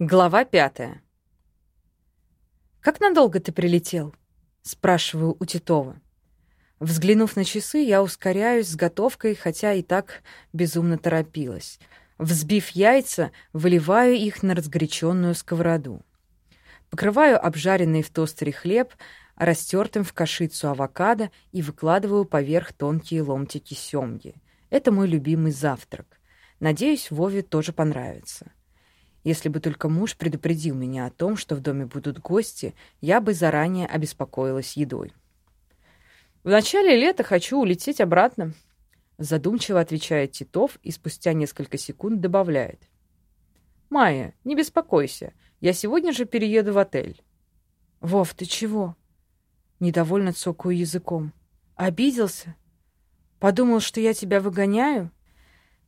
Глава пятая. «Как надолго ты прилетел?» — спрашиваю у Титова. Взглянув на часы, я ускоряюсь с готовкой, хотя и так безумно торопилась. Взбив яйца, выливаю их на разгоряченную сковороду. Покрываю обжаренный в тостере хлеб растертым в кашицу авокадо и выкладываю поверх тонкие ломтики семги. Это мой любимый завтрак. Надеюсь, Вове тоже понравится. Если бы только муж предупредил меня о том, что в доме будут гости, я бы заранее обеспокоилась едой. «В начале лета хочу улететь обратно», — задумчиво отвечает Титов и спустя несколько секунд добавляет. «Майя, не беспокойся, я сегодня же перееду в отель». «Вов, ты чего?» Недовольно цокаю языком. «Обиделся? Подумал, что я тебя выгоняю?»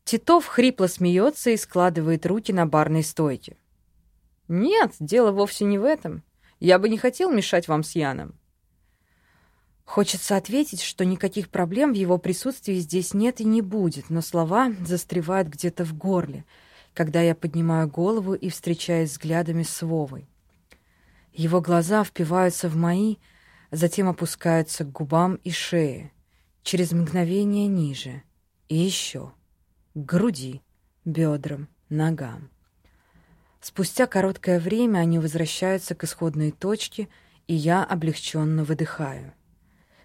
Титов хрипло смеется и складывает руки на барной стойке. «Нет, дело вовсе не в этом. Я бы не хотел мешать вам с Яном». Хочется ответить, что никаких проблем в его присутствии здесь нет и не будет, но слова застревают где-то в горле, когда я поднимаю голову и встречаюсь взглядами с Вовой. Его глаза впиваются в мои, затем опускаются к губам и шее, через мгновение ниже и еще — к груди, бедрам, ногам. Спустя короткое время они возвращаются к исходной точке, и я облегченно выдыхаю.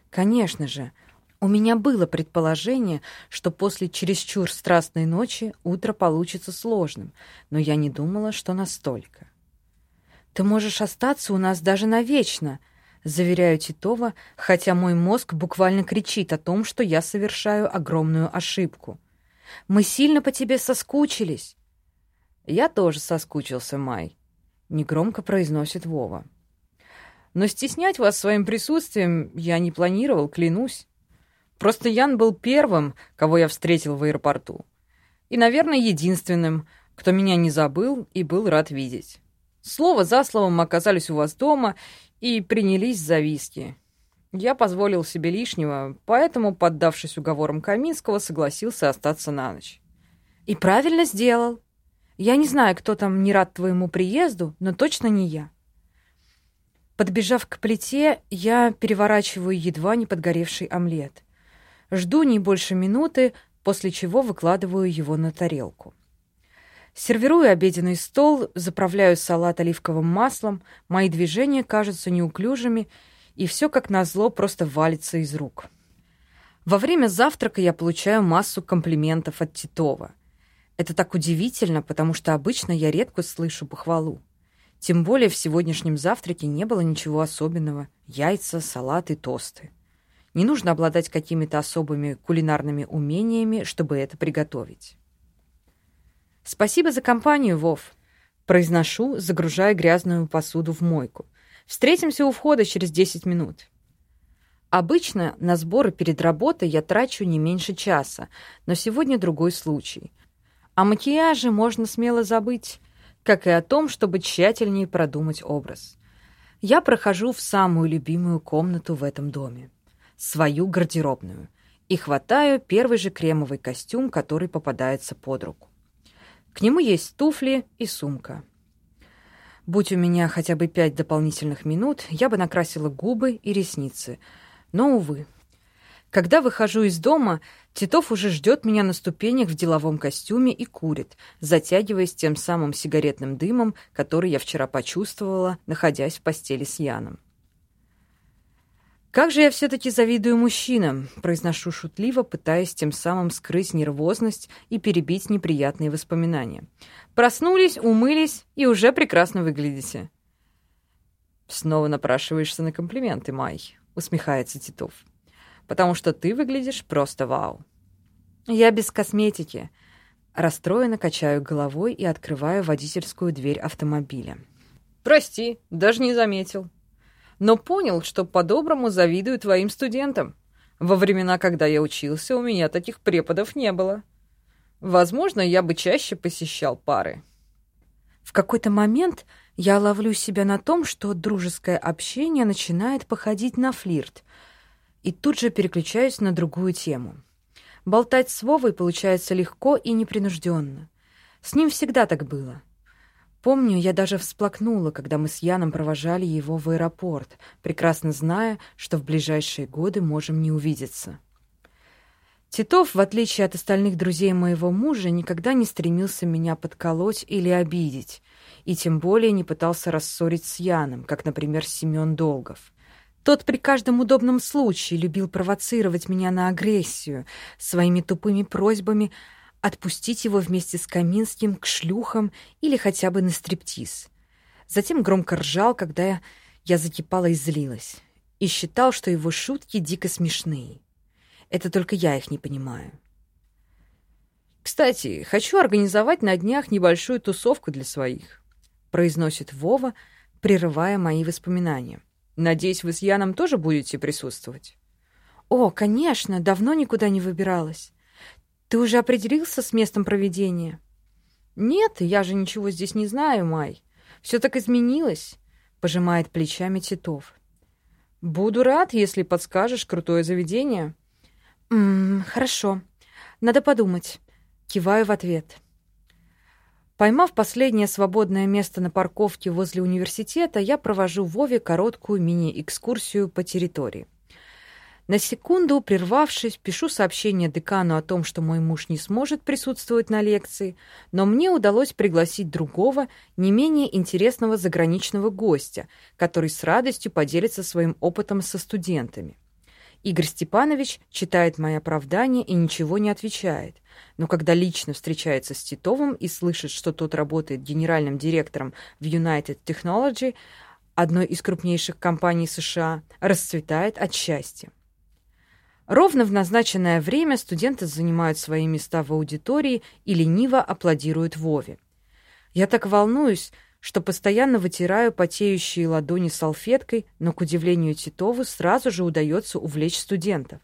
Конечно же, у меня было предположение, что после чересчур страстной ночи утро получится сложным, но я не думала, что настолько. «Ты можешь остаться у нас даже навечно», — заверяю Титова, хотя мой мозг буквально кричит о том, что я совершаю огромную ошибку. Мы сильно по тебе соскучились». «Я тоже соскучился, Май», — негромко произносит Вова. «Но стеснять вас своим присутствием я не планировал, клянусь. Просто Ян был первым, кого я встретил в аэропорту. И, наверное, единственным, кто меня не забыл и был рад видеть. Слово за словом оказались у вас дома и принялись за виски. Я позволил себе лишнего, поэтому, поддавшись уговорам Каминского, согласился остаться на ночь. «И правильно сделал. Я не знаю, кто там не рад твоему приезду, но точно не я». Подбежав к плите, я переворачиваю едва не подгоревший омлет. Жду не больше минуты, после чего выкладываю его на тарелку. Сервирую обеденный стол, заправляю салат оливковым маслом, мои движения кажутся неуклюжими, и все, как назло, просто валится из рук. Во время завтрака я получаю массу комплиментов от Титова. Это так удивительно, потому что обычно я редко слышу похвалу. Тем более в сегодняшнем завтраке не было ничего особенного. Яйца, салат и тосты. Не нужно обладать какими-то особыми кулинарными умениями, чтобы это приготовить. «Спасибо за компанию, Вов», — произношу, загружая грязную посуду в мойку. Встретимся у входа через 10 минут. Обычно на сборы перед работой я трачу не меньше часа, но сегодня другой случай. О макияже можно смело забыть, как и о том, чтобы тщательнее продумать образ. Я прохожу в самую любимую комнату в этом доме — свою гардеробную, и хватаю первый же кремовый костюм, который попадается под руку. К нему есть туфли и сумка — Будь у меня хотя бы пять дополнительных минут, я бы накрасила губы и ресницы. Но, увы. Когда выхожу из дома, Титов уже ждет меня на ступенях в деловом костюме и курит, затягиваясь тем самым сигаретным дымом, который я вчера почувствовала, находясь в постели с Яном. «Как же я все-таки завидую мужчинам», — произношу шутливо, пытаясь тем самым скрыть нервозность и перебить неприятные воспоминания. «Проснулись, умылись и уже прекрасно выглядите». «Снова напрашиваешься на комплименты, Май», — усмехается Титов. «Потому что ты выглядишь просто вау». «Я без косметики». Расстроенно качаю головой и открываю водительскую дверь автомобиля. «Прости, даже не заметил», но понял, что по-доброму завидую твоим студентам. Во времена, когда я учился, у меня таких преподов не было. Возможно, я бы чаще посещал пары. В какой-то момент я ловлю себя на том, что дружеское общение начинает походить на флирт, и тут же переключаюсь на другую тему. Болтать с Вовой получается легко и непринужденно. С ним всегда так было. Помню, я даже всплакнула, когда мы с Яном провожали его в аэропорт, прекрасно зная, что в ближайшие годы можем не увидеться. Титов, в отличие от остальных друзей моего мужа, никогда не стремился меня подколоть или обидеть, и тем более не пытался рассорить с Яном, как, например, Семен Долгов. Тот при каждом удобном случае любил провоцировать меня на агрессию своими тупыми просьбами отпустить его вместе с Каминским к шлюхам или хотя бы на стриптиз. Затем громко ржал, когда я, я закипала и злилась, и считал, что его шутки дико смешные. Это только я их не понимаю. «Кстати, хочу организовать на днях небольшую тусовку для своих», произносит Вова, прерывая мои воспоминания. «Надеюсь, вы с Яном тоже будете присутствовать?» «О, конечно, давно никуда не выбиралась. Ты уже определился с местом проведения? Нет, я же ничего здесь не знаю, Май. Все так изменилось, пожимает плечами Титов. Буду рад, если подскажешь крутое заведение. М хорошо. Надо подумать. Киваю в ответ. Поймав последнее свободное место на парковке возле университета, я провожу Вове короткую мини-экскурсию по территории. На секунду, прервавшись, пишу сообщение декану о том, что мой муж не сможет присутствовать на лекции, но мне удалось пригласить другого, не менее интересного заграничного гостя, который с радостью поделится своим опытом со студентами. Игорь Степанович читает мои оправдания и ничего не отвечает. Но когда лично встречается с Титовым и слышит, что тот работает генеральным директором в United Technology, одной из крупнейших компаний США, расцветает от счастья. Ровно в назначенное время студенты занимают свои места в аудитории и лениво аплодируют Вове. Я так волнуюсь, что постоянно вытираю потеющие ладони салфеткой, но, к удивлению Титову, сразу же удается увлечь студентов.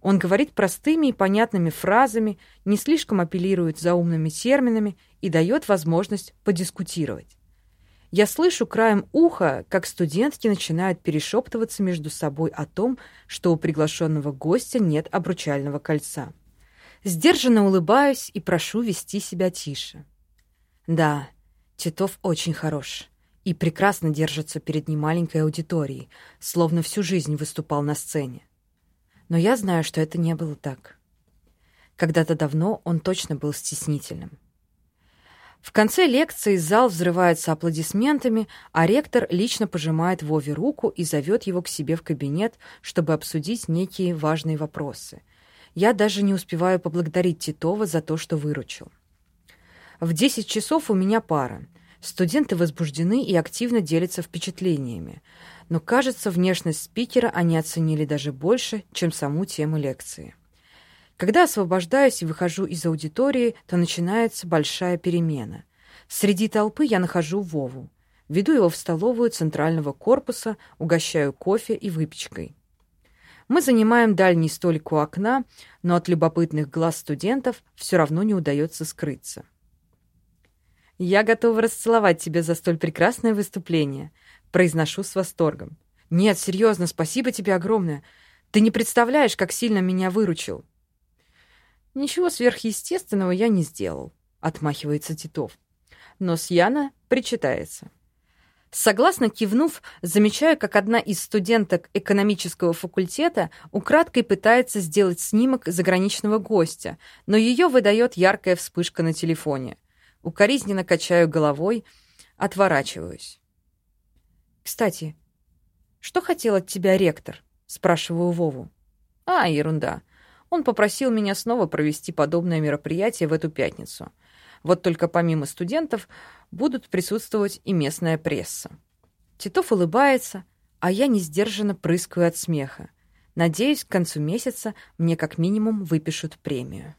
Он говорит простыми и понятными фразами, не слишком апеллирует заумными терминами и дает возможность подискутировать. Я слышу краем уха, как студентки начинают перешептываться между собой о том, что у приглашенного гостя нет обручального кольца. Сдержанно улыбаюсь и прошу вести себя тише. Да, Титов очень хорош и прекрасно держится перед немаленькой аудиторией, словно всю жизнь выступал на сцене. Но я знаю, что это не было так. Когда-то давно он точно был стеснительным. В конце лекции зал взрывается аплодисментами, а ректор лично пожимает Вове руку и зовет его к себе в кабинет, чтобы обсудить некие важные вопросы. Я даже не успеваю поблагодарить Титова за то, что выручил. В 10 часов у меня пара. Студенты возбуждены и активно делятся впечатлениями. Но, кажется, внешность спикера они оценили даже больше, чем саму тему лекции. Когда освобождаюсь и выхожу из аудитории, то начинается большая перемена. Среди толпы я нахожу Вову. Веду его в столовую центрального корпуса, угощаю кофе и выпечкой. Мы занимаем дальний столик у окна, но от любопытных глаз студентов все равно не удается скрыться. «Я готова расцеловать тебя за столь прекрасное выступление», — произношу с восторгом. «Нет, серьезно, спасибо тебе огромное. Ты не представляешь, как сильно меня выручил». «Ничего сверхъестественного я не сделал», — отмахивается Титов. Но с Яна причитается. Согласно кивнув, замечаю, как одна из студенток экономического факультета украдкой пытается сделать снимок заграничного гостя, но ее выдает яркая вспышка на телефоне. Укоризненно качаю головой, отворачиваюсь. «Кстати, что хотел от тебя ректор?» — спрашиваю Вову. «А, ерунда. Он попросил меня снова провести подобное мероприятие в эту пятницу. Вот только помимо студентов будут присутствовать и местная пресса. Титов улыбается, а я не сдержанно прыскаю от смеха. Надеюсь, к концу месяца мне как минимум выпишут премию.